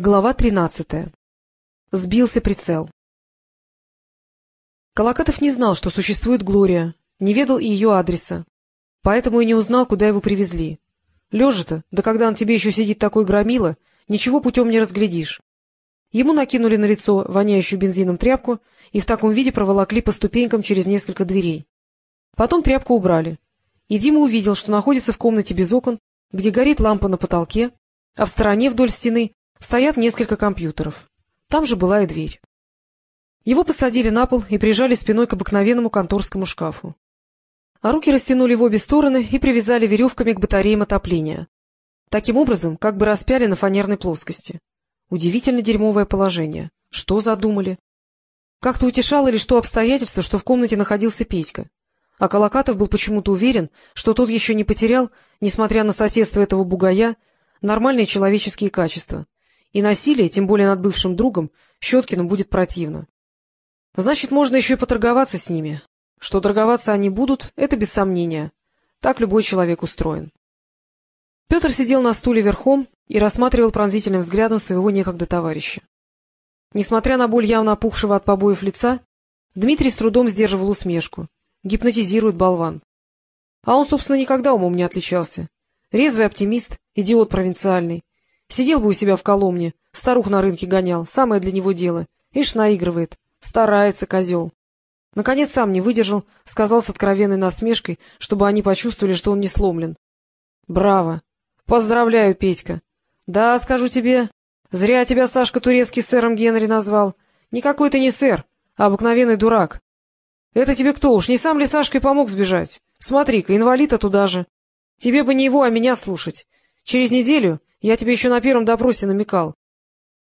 Глава тринадцатая. Сбился прицел. Колокатов не знал, что существует Глория, не ведал и ее адреса, поэтому и не узнал, куда его привезли. Лежа-то, да когда он тебе еще сидит такой громила, ничего путем не разглядишь. Ему накинули на лицо воняющую бензином тряпку и в таком виде проволокли по ступенькам через несколько дверей. Потом тряпку убрали, и Дима увидел, что находится в комнате без окон, где горит лампа на потолке, а в стороне вдоль стены Стоят несколько компьютеров. Там же была и дверь. Его посадили на пол и прижали спиной к обыкновенному конторскому шкафу. А руки растянули в обе стороны и привязали веревками к батареям отопления. Таким образом, как бы распяли на фанерной плоскости. Удивительно дерьмовое положение. Что задумали? Как-то утешало лишь то обстоятельство, что в комнате находился Петька. А Колокатов был почему-то уверен, что тот еще не потерял, несмотря на соседство этого бугая, нормальные человеческие качества — и насилие, тем более над бывшим другом, Щеткину будет противно. Значит, можно еще и поторговаться с ними. Что торговаться они будут, это без сомнения. Так любой человек устроен. Петр сидел на стуле верхом и рассматривал пронзительным взглядом своего некогда товарища. Несмотря на боль явно опухшего от побоев лица, Дмитрий с трудом сдерживал усмешку. Гипнотизирует болван. А он, собственно, никогда умом не отличался. Резвый оптимист, идиот провинциальный. Сидел бы у себя в Коломне, старух на рынке гонял, самое для него дело. Ишь наигрывает, старается козел. Наконец сам не выдержал, сказал с откровенной насмешкой, чтобы они почувствовали, что он не сломлен. — Браво! Поздравляю, Петька! Да, скажу тебе, зря тебя Сашка Турецкий сэром Генри назвал. Никакой ты не сэр, а обыкновенный дурак. Это тебе кто уж, не сам ли Сашкой помог сбежать? Смотри-ка, инвалида туда же. Тебе бы не его, а меня слушать. Через неделю я тебе еще на первом допросе намекал.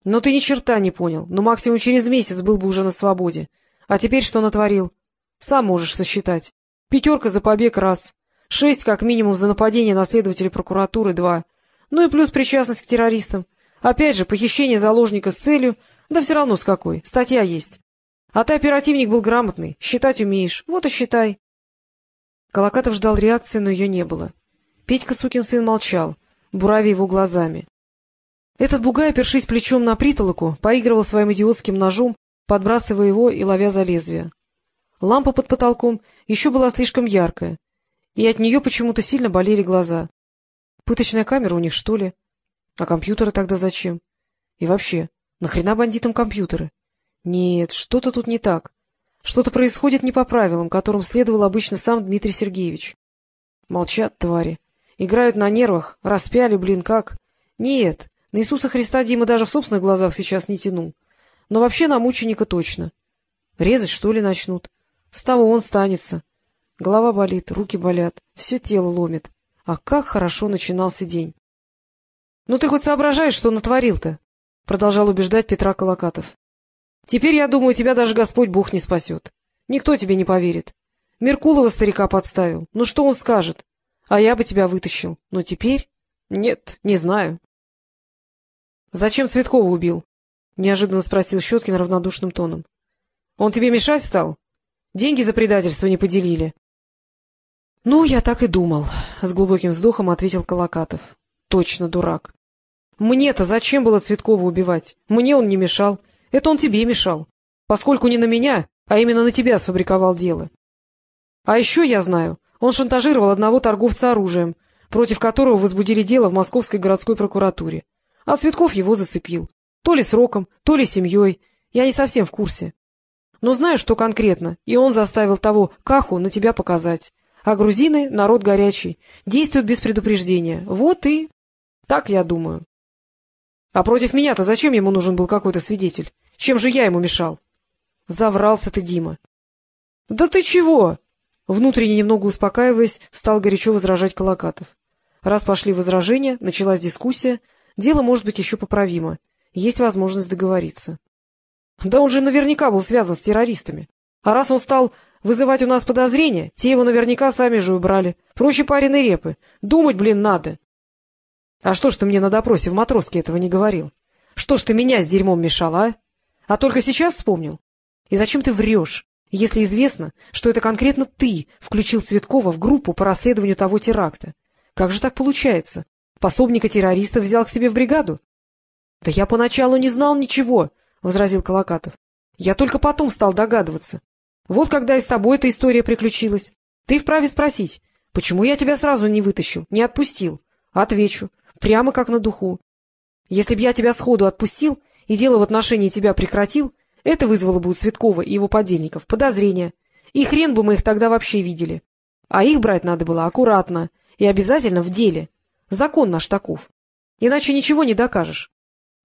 Но ты ни черта не понял, но максимум через месяц был бы уже на свободе. А теперь что натворил? Сам можешь сосчитать. Пятерка за побег — раз. Шесть, как минимум, за нападение на следователя прокуратуры — два. Ну и плюс причастность к террористам. Опять же, похищение заложника с целью, да все равно с какой, статья есть. А ты оперативник был грамотный, считать умеешь, вот и считай. Колокатов ждал реакции, но ее не было. Петька, сукин сын, молчал буравя его глазами. Этот бугай, опершись плечом на притолоку, поигрывал своим идиотским ножом, подбрасывая его и ловя за лезвие. Лампа под потолком еще была слишком яркая, и от нее почему-то сильно болели глаза. Пыточная камера у них, что ли? А компьютеры тогда зачем? И вообще, нахрена бандитам компьютеры? Нет, что-то тут не так. Что-то происходит не по правилам, которым следовал обычно сам Дмитрий Сергеевич. Молчат твари. Играют на нервах, распяли, блин, как. Нет, на Иисуса Христа Дима даже в собственных глазах сейчас не тянул. Но вообще на мученика точно. Резать, что ли, начнут? С того он станется. Голова болит, руки болят, все тело ломит. А как хорошо начинался день. — Ну ты хоть соображаешь, что натворил-то? — продолжал убеждать Петра Колокатов. — Теперь, я думаю, тебя даже Господь Бог не спасет. Никто тебе не поверит. Меркулова старика подставил. Ну что он скажет? А я бы тебя вытащил. Но теперь... Нет, не знаю. — Зачем Цветкова убил? — неожиданно спросил Щеткин равнодушным тоном. — Он тебе мешать стал? Деньги за предательство не поделили? — Ну, я так и думал, — с глубоким вздохом ответил Колокатов. — Точно дурак. Мне-то зачем было Цветкова убивать? Мне он не мешал. Это он тебе мешал. Поскольку не на меня, а именно на тебя сфабриковал дело. А еще я знаю, он шантажировал одного торговца оружием, против которого возбудили дело в Московской городской прокуратуре. А Цветков его зацепил. То ли сроком, то ли семьей. Я не совсем в курсе. Но знаю, что конкретно, и он заставил того Каху на тебя показать. А грузины — народ горячий, действуют без предупреждения. Вот и... Так я думаю. А против меня-то зачем ему нужен был какой-то свидетель? Чем же я ему мешал? Заврался ты, Дима. — Да ты чего? Внутренне немного успокаиваясь, стал горячо возражать Колокатов. Раз пошли возражения, началась дискуссия, дело может быть еще поправимо, есть возможность договориться. Да он же наверняка был связан с террористами. А раз он стал вызывать у нас подозрения, те его наверняка сами же убрали. Проще пареной репы. Думать, блин, надо. А что ж ты мне на допросе в матроске этого не говорил? Что ж ты меня с дерьмом мешал, а? А только сейчас вспомнил? И зачем ты врешь? Если известно, что это конкретно ты включил Цветкова в группу по расследованию того теракта? Как же так получается? Пособника террориста взял к себе в бригаду? Да я поначалу не знал ничего, — возразил Колокатов. — Я только потом стал догадываться. Вот когда и с тобой эта история приключилась. Ты вправе спросить, почему я тебя сразу не вытащил, не отпустил? Отвечу, прямо как на духу. Если б я тебя сходу отпустил и дело в отношении тебя прекратил, это вызвало бы у Цветкова и его подельников подозрения. И хрен бы мы их тогда вообще видели. А их брать надо было аккуратно и обязательно в деле. Закон наш таков. Иначе ничего не докажешь.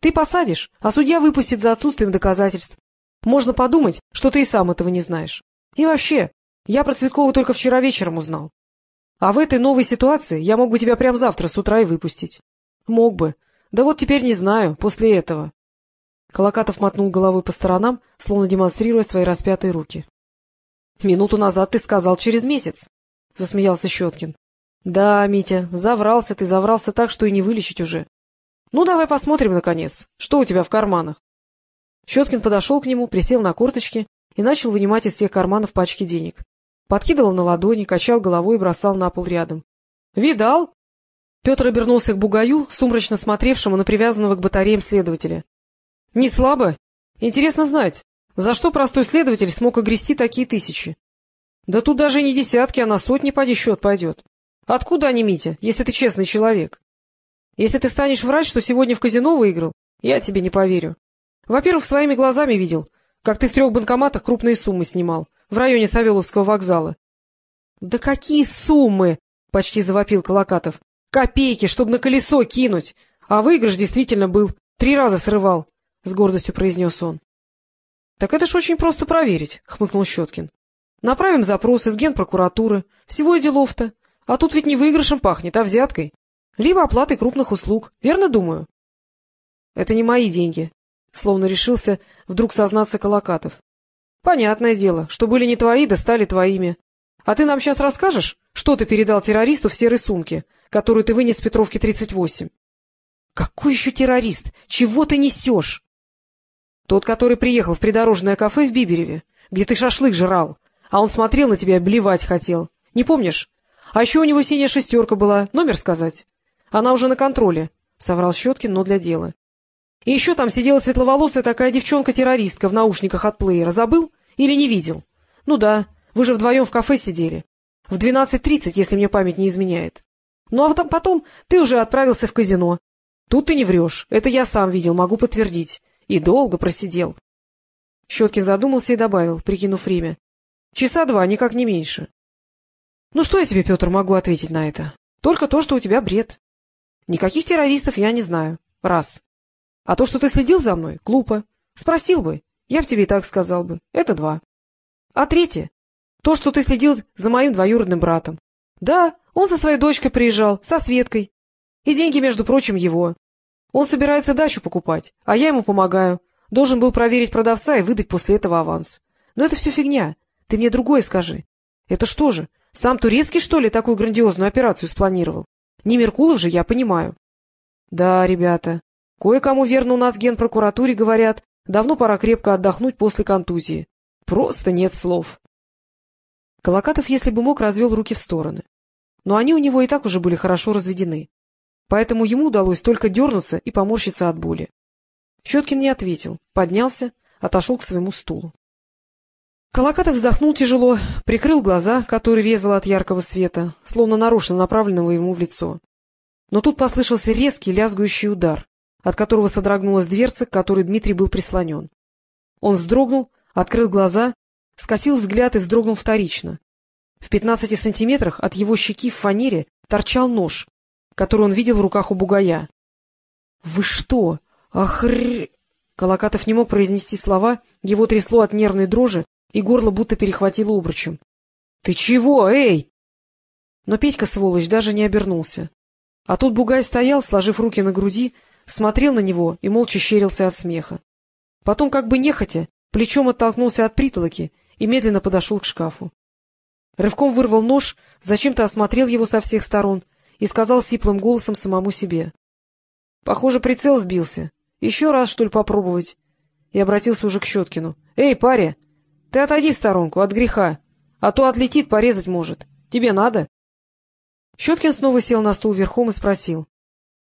Ты посадишь, а судья выпустит за отсутствием доказательств. Можно подумать, что ты и сам этого не знаешь. И вообще, я про Цветкова только вчера вечером узнал. А в этой новой ситуации я мог бы тебя прямо завтра с утра и выпустить. Мог бы. Да вот теперь не знаю, после этого. Колокатов мотнул головой по сторонам, словно демонстрируя свои распятые руки. — Минуту назад ты сказал через месяц, — засмеялся Щеткин. — Да, Митя, заврался ты, заврался так, что и не вылечить уже. Ну, давай посмотрим, наконец, что у тебя в карманах. Щеткин подошел к нему, присел на корточки и начал вынимать из всех карманов пачки денег. Подкидывал на ладони, качал головой и бросал на пол рядом. — Видал? Петр обернулся к бугаю, сумрачно смотревшему на привязанного к батареям следователя. — Не слабо? Интересно знать, за что простой следователь смог огрести такие тысячи? Да тут даже не десятки, а на сотни поди счет пойдет. Откуда они, Митя, если ты честный человек? Если ты станешь врать, что сегодня в казино выиграл, я тебе не поверю. Во-первых, своими глазами видел, как ты в трех банкоматах крупные суммы снимал, в районе Савеловского вокзала. — Да какие суммы? — почти завопил Колокатов. — Копейки, чтобы на колесо кинуть. А выигрыш действительно был. Три раза срывал, — с гордостью произнес он. — Так это ж очень просто проверить, — хмыкнул Щеткин. — Направим запрос из генпрокуратуры. Всего и делов-то. А тут ведь не выигрышем пахнет, а взяткой. Либо оплатой крупных услуг. Верно думаю? — Это не мои деньги, — словно решился вдруг сознаться Колокатов. — Понятное дело, что были не твои, да стали твоими. А ты нам сейчас расскажешь, что ты передал террористу в серой сумке, которую ты вынес с Петровки 38? — Какой еще террорист? Чего ты несешь? — Тот, который приехал в придорожное кафе в Бибереве, где ты шашлык жрал, а он смотрел на тебя и блевать хотел. Не помнишь? А еще у него синяя шестерка была, номер сказать? Она уже на контроле, — соврал Щеткин, но для дела. И еще там сидела светловолосая такая девчонка-террористка в наушниках от плеера. Забыл? Или не видел? Ну да, вы же вдвоем в кафе сидели. В двенадцать тридцать, если мне память не изменяет. Ну а потом ты уже отправился в казино. Тут ты не врешь. Это я сам видел, могу подтвердить. И долго просидел. Щеткин задумался и добавил, прикинув время. Часа два, никак не меньше. Ну что я тебе, Петр, могу ответить на это? Только то, что у тебя бред. Никаких террористов я не знаю. Раз. А то, что ты следил за мной, глупо. Спросил бы, я бы тебе и так сказал бы. Это два. А третье, то, что ты следил за моим двоюродным братом. Да, он со своей дочкой приезжал, со Светкой. И деньги, между прочим, его. Он собирается дачу покупать, а я ему помогаю. Должен был проверить продавца и выдать после этого аванс. Но это все фигня. Ты мне другое скажи. Это что же, сам Турецкий, что ли, такую грандиозную операцию спланировал? Не Меркулов же, я понимаю. Да, ребята, Кое-кому, верно, у нас в генпрокуратуре говорят, давно пора крепко отдохнуть после контузии. Просто нет слов. Колокатов, если бы мог, развел руки в стороны. Но они у него и так уже были хорошо разведены. Поэтому ему удалось только дернуться и поморщиться от боли. Щеткин не ответил, поднялся, отошел к своему стулу. Колокатов вздохнул тяжело, прикрыл глаза, которые резало от яркого света, словно нарочно направленного ему в лицо. Но тут послышался резкий лязгающий удар от которого содрогнулась дверца, к которой Дмитрий был прислонен. Он вздрогнул, открыл глаза, скосил взгляд и вздрогнул вторично. В пятнадцати сантиметрах от его щеки в фанере торчал нож, который он видел в руках у бугая. — Вы что? Охр... Колокатов не мог произнести слова, его трясло от нервной дрожи, и горло будто перехватило обручем. — Ты чего, эй? Но Петька, сволочь, даже не обернулся. А тут бугай стоял, сложив руки на груди, смотрел на него и молча щерился от смеха. Потом, как бы нехотя, плечом оттолкнулся от притолоки и медленно подошел к шкафу. Рывком вырвал нож, зачем-то осмотрел его со всех сторон и сказал сиплым голосом самому себе. — Похоже, прицел сбился. Еще раз, что ли, попробовать? И обратился уже к Щеткину. — Эй, паря, ты отойди в сторонку, от греха, а то отлетит, порезать может. Тебе надо? Щеткин снова сел на стул верхом и спросил.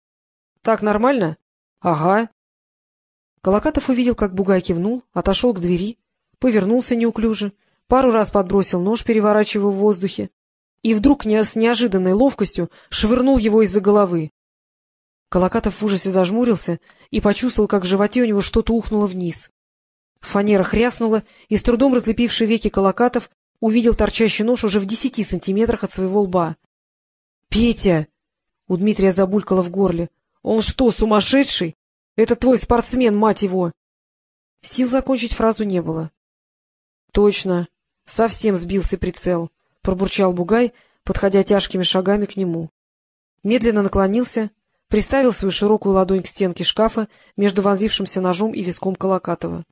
— Так нормально? — Ага. Колокатов увидел, как Бугай кивнул, отошел к двери, повернулся неуклюже, пару раз подбросил нож, переворачивая в воздухе, и вдруг не с неожиданной ловкостью швырнул его из-за головы. Колокатов в ужасе зажмурился и почувствовал, как в животе у него что-то ухнуло вниз. Фанера хряснула, и с трудом разлепивший веки Колокатов увидел торчащий нож уже в десяти сантиметрах от своего лба. — Петя! — у Дмитрия забулькало в горле. — Он что, сумасшедший? Это твой спортсмен, мать его! Сил закончить фразу не было. — Точно, совсем сбился прицел, — пробурчал Бугай, подходя тяжкими шагами к нему. Медленно наклонился, приставил свою широкую ладонь к стенке шкафа между вонзившимся ножом и виском Колокатова.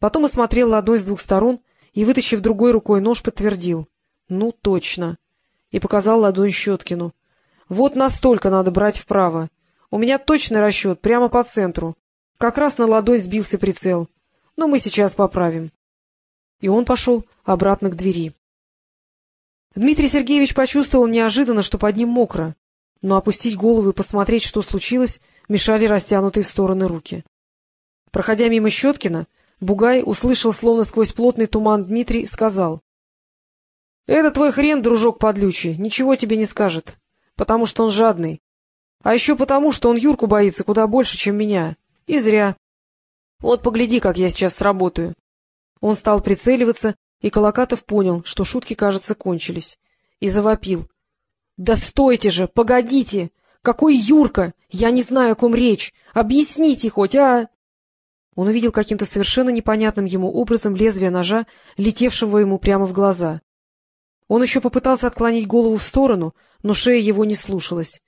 Потом осмотрел ладонь с двух сторон и, вытащив другой рукой нож, подтвердил. — Ну, точно. И показал ладонь Щеткину. — Вот настолько надо брать вправо. У меня точный расчет, прямо по центру. Как раз на ладонь сбился прицел. Но мы сейчас поправим. И он пошел обратно к двери. Дмитрий Сергеевич почувствовал неожиданно, что под ним мокро, но опустить голову и посмотреть, что случилось, мешали растянутые в стороны руки. Проходя мимо Щеткина, Бугай услышал, словно сквозь плотный туман Дмитрий, сказал. — Это твой хрен, дружок подлючий, ничего тебе не скажет, потому что он жадный. А еще потому, что он Юрку боится куда больше, чем меня. И зря. Вот погляди, как я сейчас сработаю. Он стал прицеливаться, и Колокатов понял, что шутки, кажется, кончились, и завопил. — Да стойте же, погодите! Какой Юрка? Я не знаю, о ком речь. Объясните хоть, а? Он увидел каким-то совершенно непонятным ему образом лезвие ножа, летевшего ему прямо в глаза. Он еще попытался отклонить голову в сторону, но шея его не слушалась.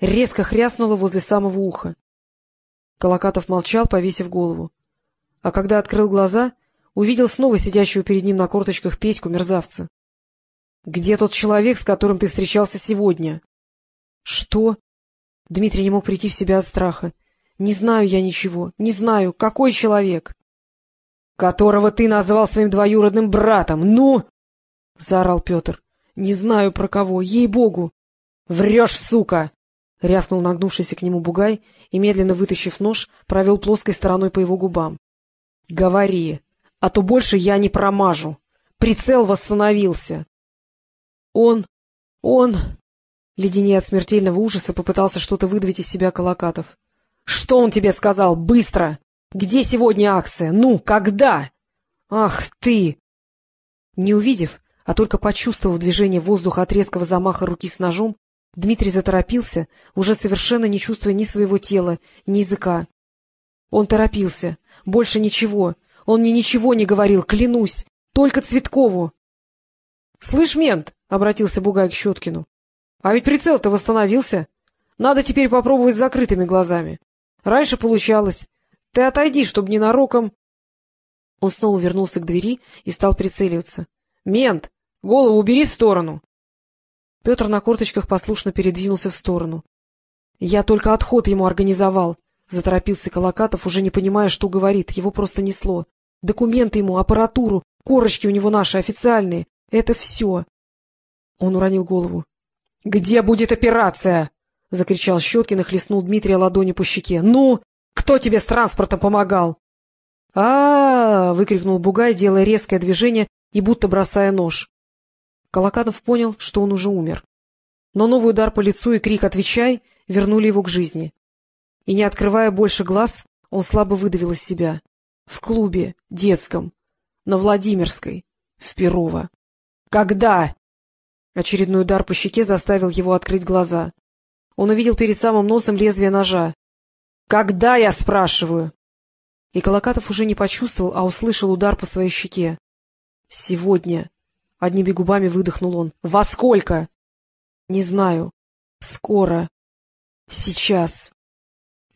Резко хряснула возле самого уха. Колокатов молчал, повесив голову. А когда открыл глаза, увидел снова сидящего перед ним на корточках Петьку, мерзавца. — Где тот человек, с которым ты встречался сегодня? — Что? Дмитрий не мог прийти в себя от страха. Не знаю я ничего, не знаю, какой человек. — Которого ты назвал своим двоюродным братом, ну! — заорал Петр. — Не знаю про кого, ей-богу! — Врешь, сука! — рявкнул нагнувшийся к нему бугай и, медленно вытащив нож, провел плоской стороной по его губам. — Говори, а то больше я не промажу. Прицел восстановился. — Он... он... Леденее от смертельного ужаса попытался что-то выдавить из себя Колокатов. Что он тебе сказал? Быстро! Где сегодня акция? Ну, когда? Ах ты! Не увидев, а только почувствовав движение воздуха от резкого замаха руки с ножом, Дмитрий заторопился, уже совершенно не чувствуя ни своего тела, ни языка. Он торопился. Больше ничего. Он мне ничего не говорил, клянусь. Только Цветкову. — Слышь, мент, — обратился Бугай к Щеткину, — а ведь прицел-то восстановился. Надо теперь попробовать с закрытыми глазами. Раньше получалось. Ты отойди, чтобы ненароком... Он снова вернулся к двери и стал прицеливаться. — Мент! Голову убери в сторону! Петр на корточках послушно передвинулся в сторону. — Я только отход ему организовал, — заторопился Колокатов, уже не понимая, что говорит. Его просто несло. Документы ему, аппаратуру, корочки у него наши, официальные. Это все. Он уронил голову. — Где будет операция? — закричал Щеткин и хлестнул Дмитрия ладони по щеке. — Ну, кто тебе с транспортом помогал? а, -а, -а выкрикнул Бугай, делая резкое движение и будто бросая нож. Колоканов понял, что он уже умер. Но новый удар по лицу и крик «Отвечай!» вернули его к жизни. И, не открывая больше глаз, он слабо выдавил из себя. В клубе, детском, на Владимирской, в Перово. «Когда?» Очередной удар по щеке заставил его открыть глаза. Он увидел перед самым носом лезвие ножа. — Когда, я спрашиваю? И Колокатов уже не почувствовал, а услышал удар по своей щеке. — Сегодня. — одними губами выдохнул он. — Во сколько? — Не знаю. — Скоро. — Сейчас. —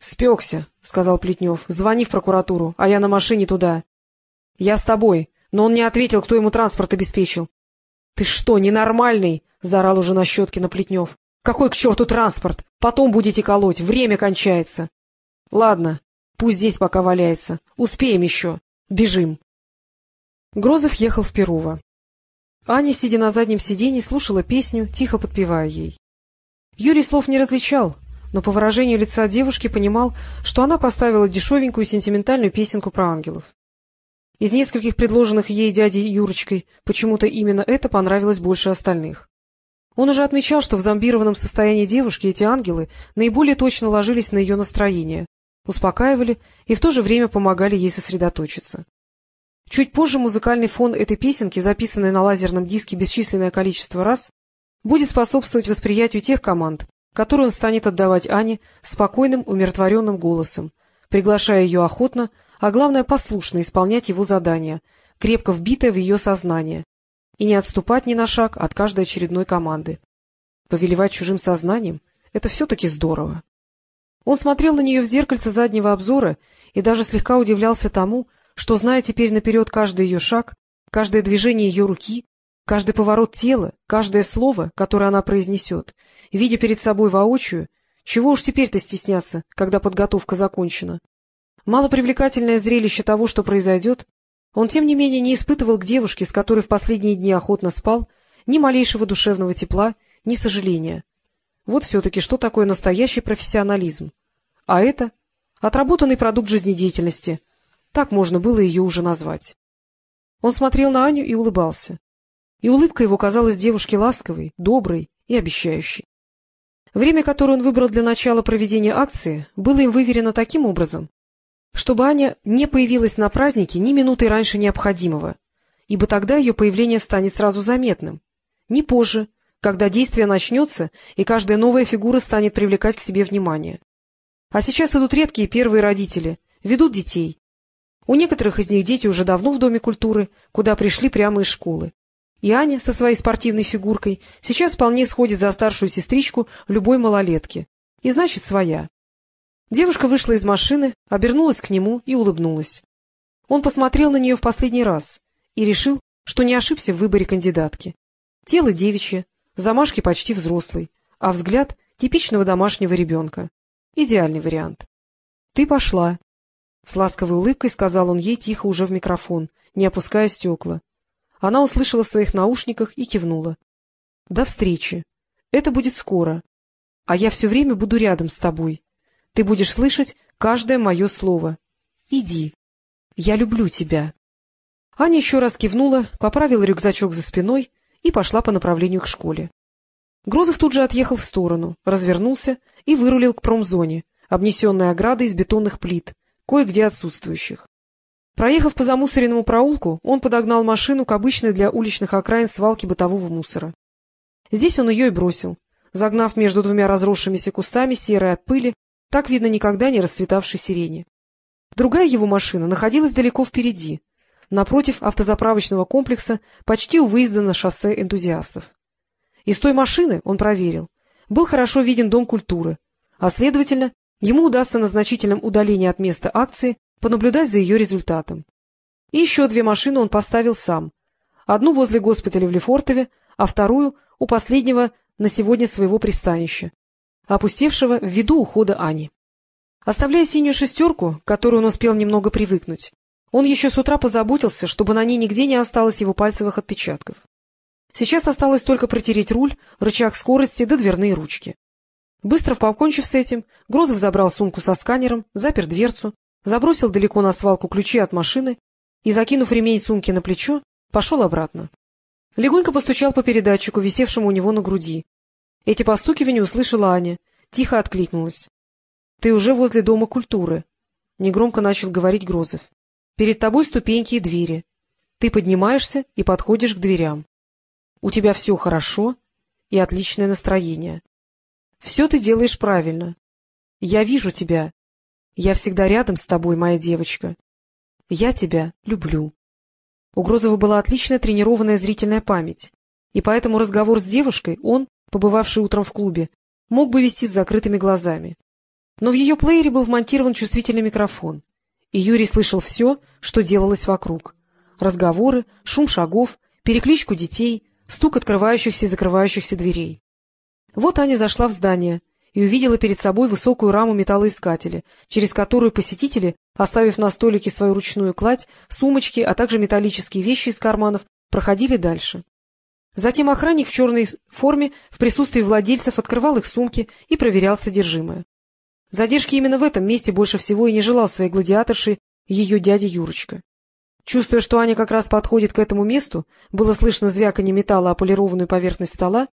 Спекся, — сказал Плетнев. — Звони в прокуратуру, а я на машине туда. — Я с тобой. Но он не ответил, кто ему транспорт обеспечил. — Ты что, ненормальный? — заорал уже на Щеткина Плетнев. Какой к черту транспорт? Потом будете колоть, время кончается. Ладно, пусть здесь пока валяется. Успеем еще. Бежим. Грозов ехал в Перово. Аня, сидя на заднем сиденье, слушала песню, тихо подпевая ей. Юрий слов не различал, но по выражению лица девушки понимал, что она поставила дешевенькую сентиментальную песенку про ангелов. Из нескольких предложенных ей дядей Юрочкой почему-то именно это понравилось больше остальных. Он уже отмечал, что в зомбированном состоянии девушки эти ангелы наиболее точно ложились на ее настроение, успокаивали и в то же время помогали ей сосредоточиться. Чуть позже музыкальный фон этой песенки, записанный на лазерном диске бесчисленное количество раз, будет способствовать восприятию тех команд, которые он станет отдавать Ане спокойным, умиротворенным голосом, приглашая ее охотно, а главное послушно исполнять его задания, крепко вбитое в ее сознание, и не отступать ни на шаг от каждой очередной команды. Повелевать чужим сознанием — это все-таки здорово. Он смотрел на нее в зеркальце заднего обзора и даже слегка удивлялся тому, что, зная теперь наперед каждый ее шаг, каждое движение ее руки, каждый поворот тела, каждое слово, которое она произнесет, видя перед собой воочию, чего уж теперь-то стесняться, когда подготовка закончена. Малопривлекательное зрелище того, что произойдет, он, тем не менее, не испытывал к девушке, с которой в последние дни охотно спал, ни малейшего душевного тепла, ни сожаления. Вот все-таки что такое настоящий профессионализм. А это — отработанный продукт жизнедеятельности. Так можно было ее уже назвать. Он смотрел на Аню и улыбался. И улыбка его казалась девушке ласковой, доброй и обещающей. Время, которое он выбрал для начала проведения акции, было им выверено таким образом, чтобы Аня не появилась на празднике ни минуты раньше необходимого, ибо тогда ее появление станет сразу заметным. Не позже, когда действие начнется, и каждая новая фигура станет привлекать к себе внимание. А сейчас идут редкие первые родители, ведут детей. У некоторых из них дети уже давно в Доме культуры, куда пришли прямо из школы. И Аня со своей спортивной фигуркой сейчас вполне сходит за старшую сестричку любой малолетки. И значит, своя. Девушка вышла из машины, обернулась к нему и улыбнулась. Он посмотрел на нее в последний раз и решил, что не ошибся в выборе кандидатки. Тело девичье, замашки почти взрослый, а взгляд типичного домашнего ребенка. Идеальный вариант. — Ты пошла. С ласковой улыбкой сказал он ей тихо уже в микрофон, не опуская стекла. Она услышала в своих наушниках и кивнула. — До встречи. Это будет скоро. А я все время буду рядом с тобой. Ты будешь слышать каждое мое слово. Иди. Я люблю тебя. Аня еще раз кивнула, поправила рюкзачок за спиной и пошла по направлению к школе. Грозов тут же отъехал в сторону, развернулся и вырулил к промзоне, обнесенной оградой из бетонных плит, кое-где отсутствующих. Проехав по замусоренному проулку, он подогнал машину к обычной для уличных окраин свалке бытового мусора. Здесь он ее и бросил, загнав между двумя разросшимися кустами серой от пыли так видно никогда не расцветавшей сирени. Другая его машина находилась далеко впереди, напротив автозаправочного комплекса, почти у выезда на шоссе энтузиастов. Из той машины, он проверил, был хорошо виден Дом культуры, а, следовательно, ему удастся на значительном удалении от места акции понаблюдать за ее результатом. И еще две машины он поставил сам. Одну возле госпиталя в Лефортове, а вторую у последнего на сегодня своего пристанища, опустевшего ввиду ухода Ани. Оставляя синюю шестерку, к которой он успел немного привыкнуть, он еще с утра позаботился, чтобы на ней нигде не осталось его пальцевых отпечатков. Сейчас осталось только протереть руль, рычаг скорости да дверные ручки. Быстро покончив с этим, Грозов забрал сумку со сканером, запер дверцу, забросил далеко на свалку ключи от машины и, закинув ремень сумки на плечо, пошел обратно. Легонько постучал по передатчику, висевшему у него на груди, эти постукивания услышала Аня, тихо откликнулась. — Ты уже возле Дома культуры, — негромко начал говорить Грозов. — Перед тобой ступеньки и двери. Ты поднимаешься и подходишь к дверям. У тебя все хорошо и отличное настроение. Все ты делаешь правильно. Я вижу тебя. Я всегда рядом с тобой, моя девочка. Я тебя люблю. У Грозова была отличная тренированная зрительная память, и поэтому разговор с девушкой он, побывавший утром в клубе, мог бы вести с закрытыми глазами. Но в ее плеере был вмонтирован чувствительный микрофон, и Юрий слышал все, что делалось вокруг. Разговоры, шум шагов, перекличку детей, стук открывающихся и закрывающихся дверей. Вот Аня зашла в здание и увидела перед собой высокую раму металлоискателя, через которую посетители, оставив на столике свою ручную кладь, сумочки, а также металлические вещи из карманов, проходили дальше. Затем охранник в черной форме в присутствии владельцев открывал их сумки и проверял содержимое. Задержки именно в этом месте больше всего и не желал своей гладиаторши ее дядя Юрочка. Чувствуя, что Аня как раз подходит к этому месту, было слышно звяканье металла о полированную поверхность стола,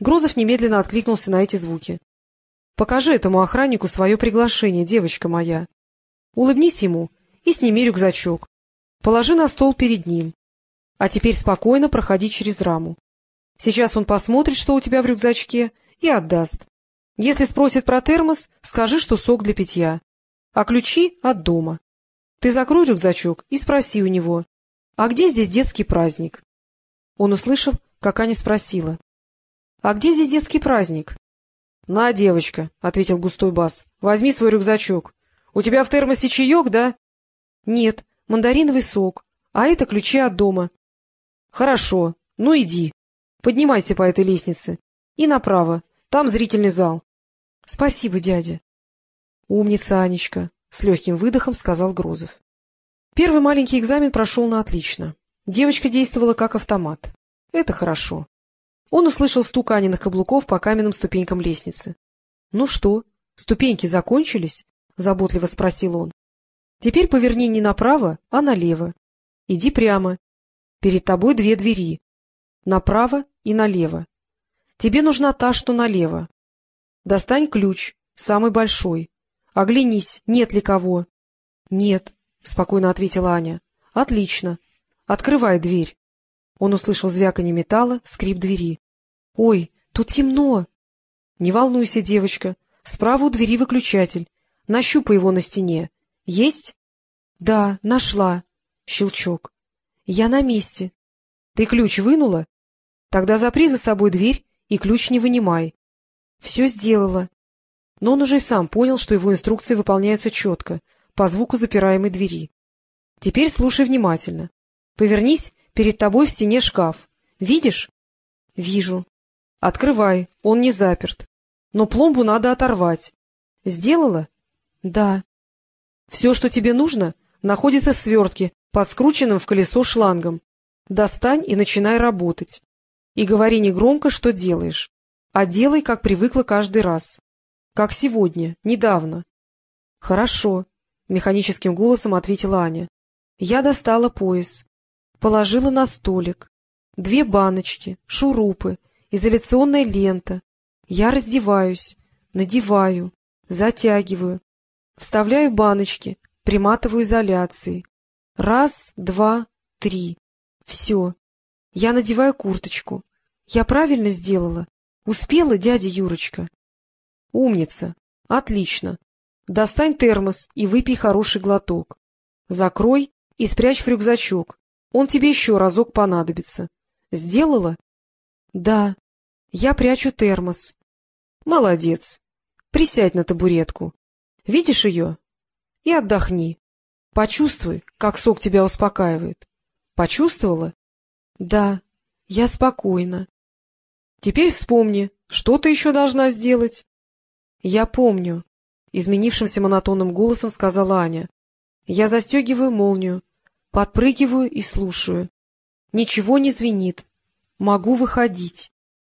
Грозов немедленно откликнулся на эти звуки. — Покажи этому охраннику свое приглашение, девочка моя. Улыбнись ему и сними рюкзачок. Положи на стол перед ним. А теперь спокойно проходи через раму. Сейчас он посмотрит, что у тебя в рюкзачке, и отдаст. Если спросит про термос, скажи, что сок для питья. А ключи от дома. Ты закрой рюкзачок и спроси у него, а где здесь детский праздник? Он услышал, как Аня спросила. — А где здесь детский праздник? — На, девочка, — ответил густой бас, — возьми свой рюкзачок. У тебя в термосе чаек, да? — Нет, мандариновый сок, а это ключи от дома. — Хорошо, ну иди. Поднимайся по этой лестнице. И направо, там зрительный зал. — Спасибо, дядя. — Умница, Анечка, — с легким выдохом сказал Грозов. Первый маленький экзамен прошел на отлично. Девочка действовала как автомат. Это хорошо. Он услышал стук Аниных каблуков по каменным ступенькам лестницы. — Ну что, ступеньки закончились? — заботливо спросил он. — Теперь поверни не направо, а налево. Иди прямо. Перед тобой две двери. Направо и налево. Тебе нужна та, что налево. Достань ключ, самый большой. Оглянись, нет ли кого. — Нет, — спокойно ответила Аня. — Отлично. Открывай дверь. Он услышал звяканье металла, скрип двери. — Ой, тут темно. — Не волнуйся, девочка. Справа у двери выключатель. Нащупай его на стене. Есть? — Да, нашла. Щелчок. — Я на месте. — Ты ключ вынула? Тогда запри за собой дверь и ключ не вынимай. — Все сделала. Но он уже и сам понял, что его инструкции выполняются четко, по звуку запираемой двери. — Теперь слушай внимательно. Повернись Перед тобой в стене шкаф. Видишь? — Вижу. — Открывай, он не заперт. Но пломбу надо оторвать. Сделала? — Да. — Все, что тебе нужно, находится в свертке, под скрученным в колесо шлангом. Достань и начинай работать. И говори негромко, что делаешь, а делай, как привыкла каждый раз. Как сегодня, недавно. — Хорошо, — механическим голосом ответила Аня. Я достала пояс. Положила на столик. Две баночки, шурупы, изоляционная лента. Я раздеваюсь, надеваю, затягиваю. Вставляю баночки, приматываю изоляцией. Раз, два, три. Все. Я надеваю курточку. Я правильно сделала? Успела, дядя Юрочка? Умница. Отлично. Достань термос и выпей хороший глоток. Закрой и спрячь в рюкзачок. Он тебе еще разок понадобится. Сделала? — Да. Я прячу термос. — Молодец. Присядь на табуретку. Видишь ее? И отдохни. Почувствуй, как сок тебя успокаивает. Почувствовала? — Да. Я спокойна. — Теперь вспомни, что ты еще должна сделать? — Я помню, — изменившимся монотонным голосом сказала Аня. — Я застегиваю молнию, Подпрыгиваю и слушаю. Ничего не звенит. Могу выходить.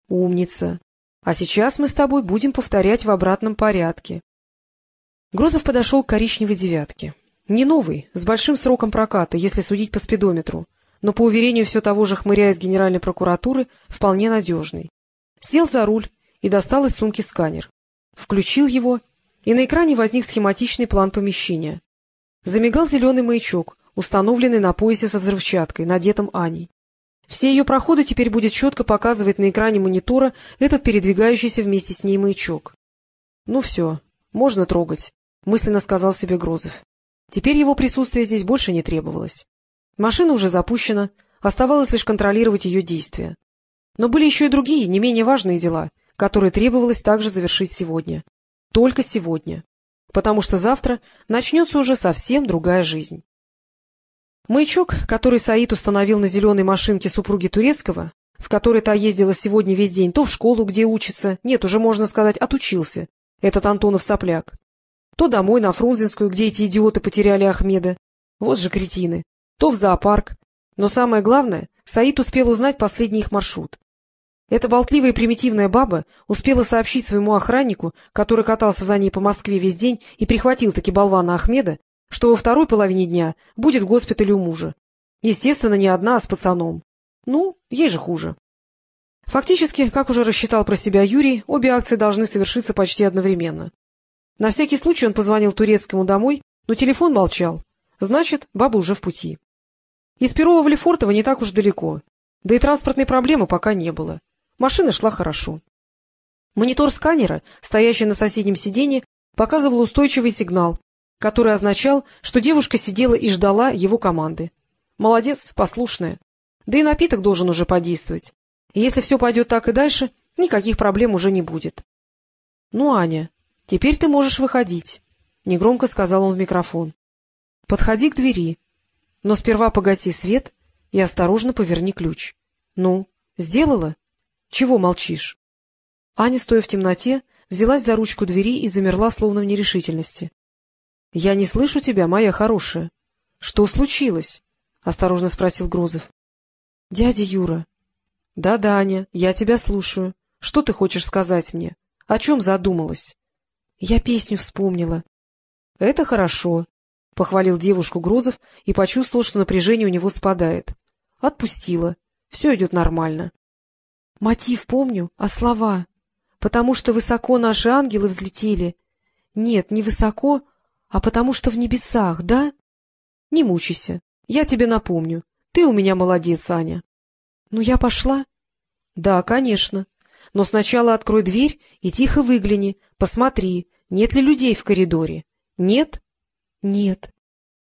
Умница. А сейчас мы с тобой будем повторять в обратном порядке. Грозов подошел к коричневой девятке. Не новый, с большим сроком проката, если судить по спидометру, но, по уверению все того же хмыря из Генеральной прокуратуры, вполне надежный. Сел за руль и достал из сумки сканер. Включил его, и на экране возник схематичный план помещения. Замигал зеленый маячок, установленный на поясе со взрывчаткой, надетым Аней. Все ее проходы теперь будет четко показывать на экране монитора этот передвигающийся вместе с ней маячок. — Ну все, можно трогать, — мысленно сказал себе Грозов. Теперь его присутствие здесь больше не требовалось. Машина уже запущена, оставалось лишь контролировать ее действия. Но были еще и другие, не менее важные дела, которые требовалось также завершить сегодня. Только сегодня. Потому что завтра начнется уже совсем другая жизнь. Маячок, который Саид установил на зеленой машинке супруги Турецкого, в которой та ездила сегодня весь день то в школу, где учится, нет, уже можно сказать, отучился, этот Антонов сопляк, то домой на Фрунзенскую, где эти идиоты потеряли Ахмеда, вот же кретины, то в зоопарк, но самое главное, Саид успел узнать последний их маршрут. Эта болтливая и примитивная баба успела сообщить своему охраннику, который катался за ней по Москве весь день и прихватил таки болвана Ахмеда, что во второй половине дня будет в госпитале у мужа. Естественно, не одна, а с пацаном. Ну, ей же хуже. Фактически, как уже рассчитал про себя Юрий, обе акции должны совершиться почти одновременно. На всякий случай он позвонил турецкому домой, но телефон молчал. Значит, баба уже в пути. Из Перова в Лефортово не так уж далеко, да и транспортной проблемы пока не было. Машина шла хорошо. Монитор сканера, стоящий на соседнем сиденье, показывал устойчивый сигнал, который означал, что девушка сидела и ждала его команды. Молодец, послушная. Да и напиток должен уже подействовать. Если все пойдет так и дальше, никаких проблем уже не будет. — Ну, Аня, теперь ты можешь выходить, — негромко сказал он в микрофон. — Подходи к двери, но сперва погаси свет и осторожно поверни ключ. — Ну, сделала? Чего молчишь? Аня, стоя в темноте, взялась за ручку двери и замерла, словно в нерешительности. — Я не слышу тебя, моя хорошая. — Что случилось? — осторожно спросил Грозов. — Дядя Юра. — Да-да, Аня, я тебя слушаю. Что ты хочешь сказать мне? О чем задумалась? — Я песню вспомнила. — Это хорошо, — похвалил девушку Грозов и почувствовал, что напряжение у него спадает. Отпустила. Все идет нормально. Мотив помню, а слова? Потому что высоко наши ангелы взлетели. Нет, не высоко, а потому что в небесах, да? Не мучайся, я тебе напомню. Ты у меня молодец, Аня. Ну, я пошла? Да, конечно. Но сначала открой дверь и тихо выгляни, посмотри, нет ли людей в коридоре. Нет? Нет.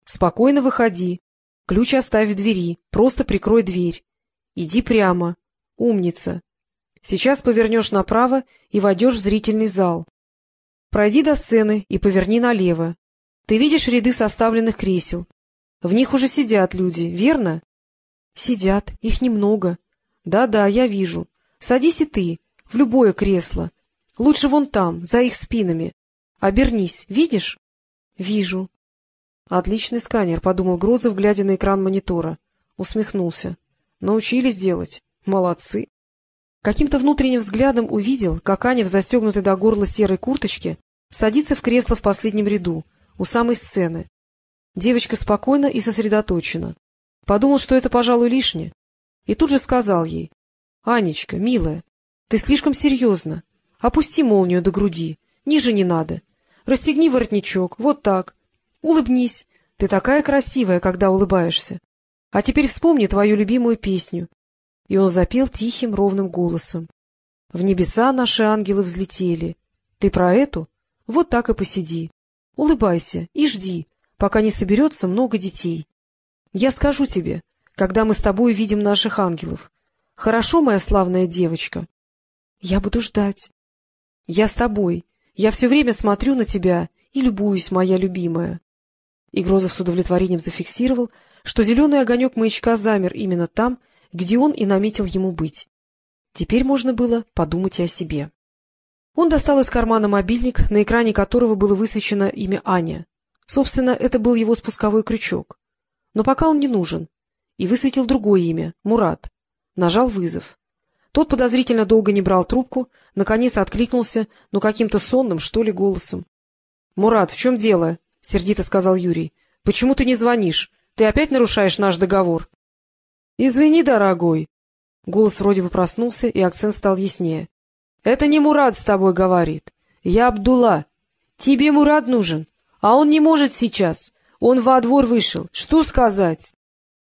Спокойно выходи. Ключ оставь в двери, просто прикрой дверь. Иди прямо. Умница. Сейчас повернешь направо и войдешь в зрительный зал. Пройди до сцены и поверни налево. Ты видишь ряды составленных кресел. В них уже сидят люди, верно? Сидят, их немного. Да-да, я вижу. Садись и ты, в любое кресло. Лучше вон там, за их спинами. Обернись, видишь? Вижу. Отличный сканер, — подумал Грозов, глядя на экран монитора. Усмехнулся. Научились делать. Молодцы. Каким-то внутренним взглядом увидел, как Аня в застегнутой до горла серой курточке садится в кресло в последнем ряду, у самой сцены. Девочка спокойна и сосредоточена. Подумал, что это, пожалуй, лишнее. И тут же сказал ей. — Анечка, милая, ты слишком серьезно. Опусти молнию до груди. Ниже не надо. Расстегни воротничок. Вот так. Улыбнись. Ты такая красивая, когда улыбаешься. А теперь вспомни твою любимую песню и он запел тихим ровным голосом. В небеса наши ангелы взлетели. Ты про эту? Вот так и посиди. Улыбайся и жди, пока не соберется много детей. Я скажу тебе, когда мы с тобой видим наших ангелов. Хорошо, моя славная девочка? Я буду ждать. Я с тобой. Я все время смотрю на тебя и любуюсь, моя любимая. И Грозов с удовлетворением зафиксировал, что зеленый огонек маячка замер именно там, где он и наметил ему быть. Теперь можно было подумать и о себе. Он достал из кармана мобильник, на экране которого было высвечено имя Аня. Собственно, это был его спусковой крючок. Но пока он не нужен. И высветил другое имя — Мурат. Нажал вызов. Тот подозрительно долго не брал трубку, наконец откликнулся, но каким-то сонным, что ли, голосом. — Мурат, в чем дело? — сердито сказал Юрий. — Почему ты не звонишь? Ты опять нарушаешь наш договор? — Извини, дорогой. Голос вроде бы проснулся, и акцент стал яснее. — Это не Мурат с тобой говорит. Я Абдулла. Тебе Мурат нужен, а он не может сейчас. Он во двор вышел. Что сказать?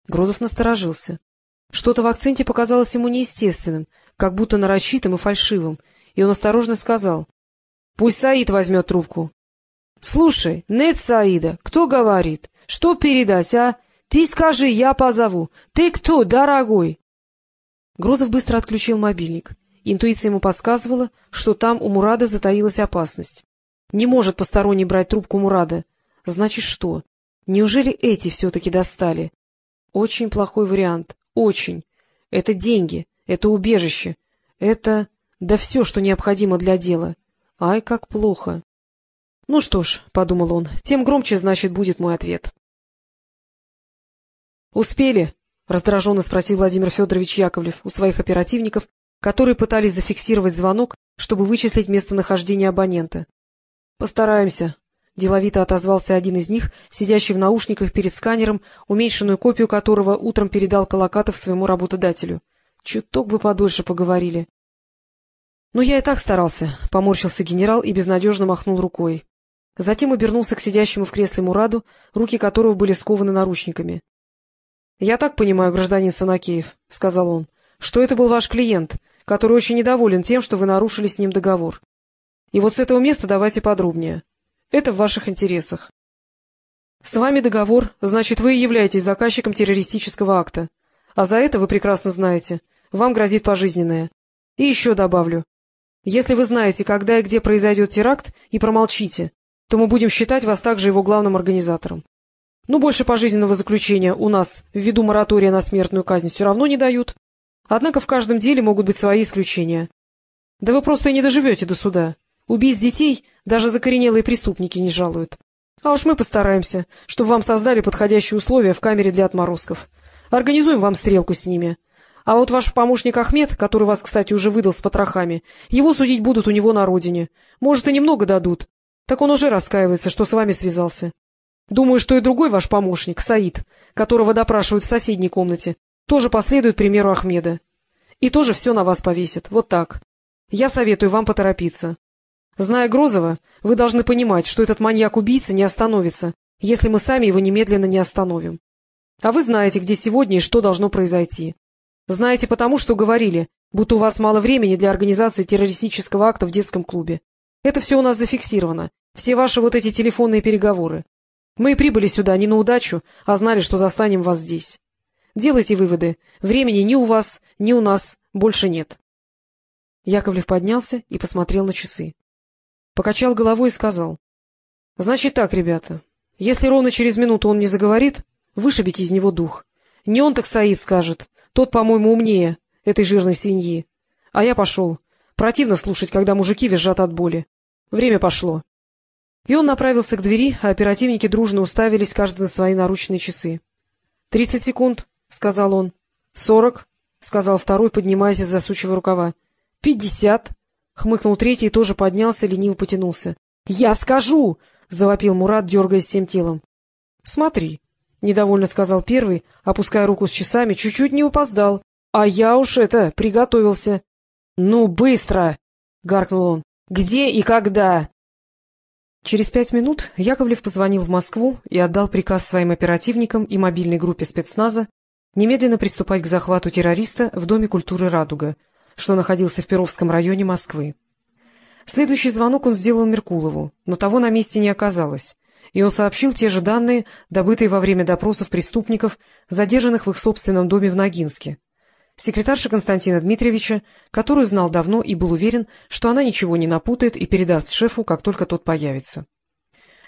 Грозов насторожился. Что-то в акценте показалось ему неестественным, как будто нарочитым и фальшивым, и он осторожно сказал. — Пусть Саид возьмет трубку. — Слушай, нет Саида, кто говорит? Что передать, а? Ты скажи, я позову. Ты кто, дорогой? Грозов быстро отключил мобильник. Интуиция ему подсказывала, что там у Мурада затаилась опасность. Не может посторонний брать трубку Мурада. Значит, что? Неужели эти все-таки достали? Очень плохой вариант. Очень. Это деньги, это убежище, это... да все, что необходимо для дела. Ай, как плохо. Ну что ж, — подумал он, — тем громче, значит, будет мой ответ. — Успели, — раздраженно спросил Владимир Федорович Яковлев у своих оперативников, которые пытались зафиксировать звонок, чтобы вычислить местонахождение абонента. — Постараемся, — деловито отозвался один из них, сидящий в наушниках перед сканером, уменьшенную копию которого утром передал Колокатов своему работодателю. — Чуток бы подольше поговорили. — Ну, я и так старался, — поморщился генерал и безнадежно махнул рукой. Затем обернулся к сидящему в кресле Мураду, руки которого были скованы наручниками. — Я так понимаю, гражданин Санакеев, — сказал он, — что это был ваш клиент, который очень недоволен тем, что вы нарушили с ним договор. И вот с этого места давайте подробнее. Это в ваших интересах. С вами договор, значит, вы являетесь заказчиком террористического акта. А за это, вы прекрасно знаете, вам грозит пожизненное. И еще добавлю. Если вы знаете, когда и где произойдет теракт, и промолчите, то мы будем считать вас также его главным организатором. Ну, больше пожизненного заключения у нас, ввиду моратория на смертную казнь, все равно не дают. Однако в каждом деле могут быть свои исключения. Да вы просто и не доживете до суда. Убийц детей даже закоренелые преступники не жалуют. А уж мы постараемся, чтобы вам создали подходящие условия в камере для отморозков. Организуем вам стрелку с ними. А вот ваш помощник Ахмед, который вас, кстати, уже выдал с потрохами, его судить будут у него на родине. Может, и немного дадут. Так он уже раскаивается, что с вами связался. Думаю, что и другой ваш помощник, Саид, которого допрашивают в соседней комнате, тоже последует примеру Ахмеда. И тоже все на вас повесит. Вот так. Я советую вам поторопиться. Зная Грозова, вы должны понимать, что этот маньяк-убийца не остановится, если мы сами его немедленно не остановим. А вы знаете, где сегодня и что должно произойти. Знаете потому, что говорили, будто у вас мало времени для организации террористического акта в детском клубе. Это все у нас зафиксировано, все ваши вот эти телефонные переговоры. Мы и прибыли сюда не на удачу, а знали, что застанем вас здесь. Делайте выводы. Времени ни у вас, ни у нас больше нет. Яковлев поднялся и посмотрел на часы. Покачал головой и сказал. — Значит так, ребята, если ровно через минуту он не заговорит, вышибите из него дух. Не он так Саид скажет, тот, по-моему, умнее этой жирной свиньи. А я пошел. Противно слушать, когда мужики визжат от боли. Время пошло. И он направился к двери, а оперативники дружно уставились каждый на свои наручные часы. — Тридцать секунд, — сказал он. — Сорок, — сказал второй, поднимаясь и засучивая рукава. — Пятьдесят, — хмыкнул третий и тоже поднялся, лениво потянулся. — Я скажу! — завопил Мурат, дергаясь всем телом. — Смотри, — недовольно сказал первый, опуская руку с часами, чуть-чуть не опоздал. — А я уж это, приготовился. — Ну, быстро! — гаркнул он. — Где и когда? Через пять минут Яковлев позвонил в Москву и отдал приказ своим оперативникам и мобильной группе спецназа немедленно приступать к захвату террориста в Доме культуры «Радуга», что находился в Перовском районе Москвы. Следующий звонок он сделал Меркулову, но того на месте не оказалось, и он сообщил те же данные, добытые во время допросов преступников, задержанных в их собственном доме в Ногинске. Секретарша Константина Дмитриевича, которую знал давно и был уверен, что она ничего не напутает и передаст шефу, как только тот появится.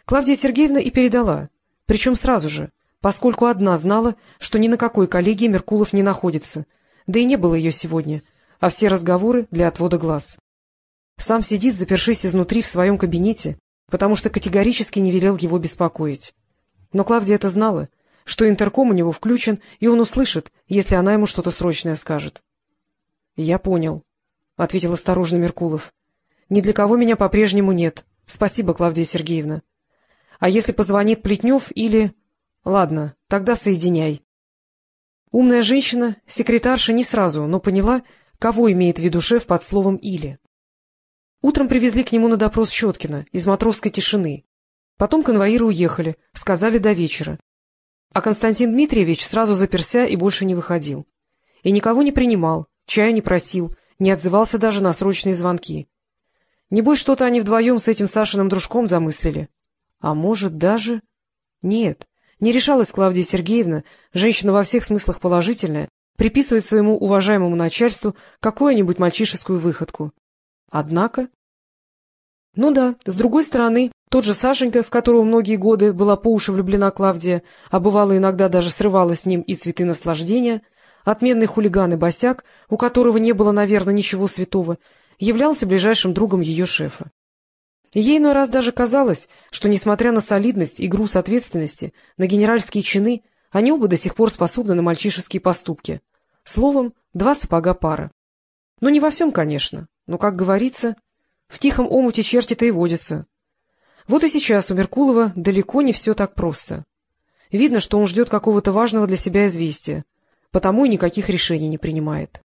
Клавдия Сергеевна и передала, причем сразу же, поскольку одна знала, что ни на какой коллегии Меркулов не находится, да и не было ее сегодня, а все разговоры для отвода глаз. Сам сидит, запершись изнутри в своем кабинете, потому что категорически не велел его беспокоить. Но Клавдия это знала что интерком у него включен, и он услышит, если она ему что-то срочное скажет. — Я понял, — ответил осторожно Меркулов. — Ни для кого меня по-прежнему нет. Спасибо, Клавдия Сергеевна. А если позвонит Плетнев или... Ладно, тогда соединяй. Умная женщина, секретарша, не сразу, но поняла, кого имеет в виду шеф под словом «или». Утром привезли к нему на допрос Щеткина из матросской тишины. Потом конвоиры уехали, сказали до вечера. А Константин Дмитриевич сразу заперся и больше не выходил. И никого не принимал, чаю не просил, не отзывался даже на срочные звонки. Небось, что-то они вдвоем с этим Сашиным дружком замыслили. А может, даже... Нет, не решалась Клавдия Сергеевна, женщина во всех смыслах положительная, приписывать своему уважаемому начальству какую-нибудь мальчишескую выходку. Однако... Ну да, с другой стороны, тот же Сашенька, в которого многие годы была по уши влюблена Клавдия, а бывало иногда даже срывала с ним и цветы наслаждения, отменный хулиган и босяк, у которого не было, наверное, ничего святого, являлся ближайшим другом ее шефа. Ей иной раз даже казалось, что, несмотря на солидность и груз ответственности, на генеральские чины, Они оба до сих пор способны на мальчишеские поступки. Словом, два сапога пара. Ну, не во всем, конечно, но, как говорится, в тихом омуте черти-то и водятся. Вот и сейчас у Меркулова далеко не все так просто. Видно, что он ждет какого-то важного для себя известия, потому и никаких решений не принимает.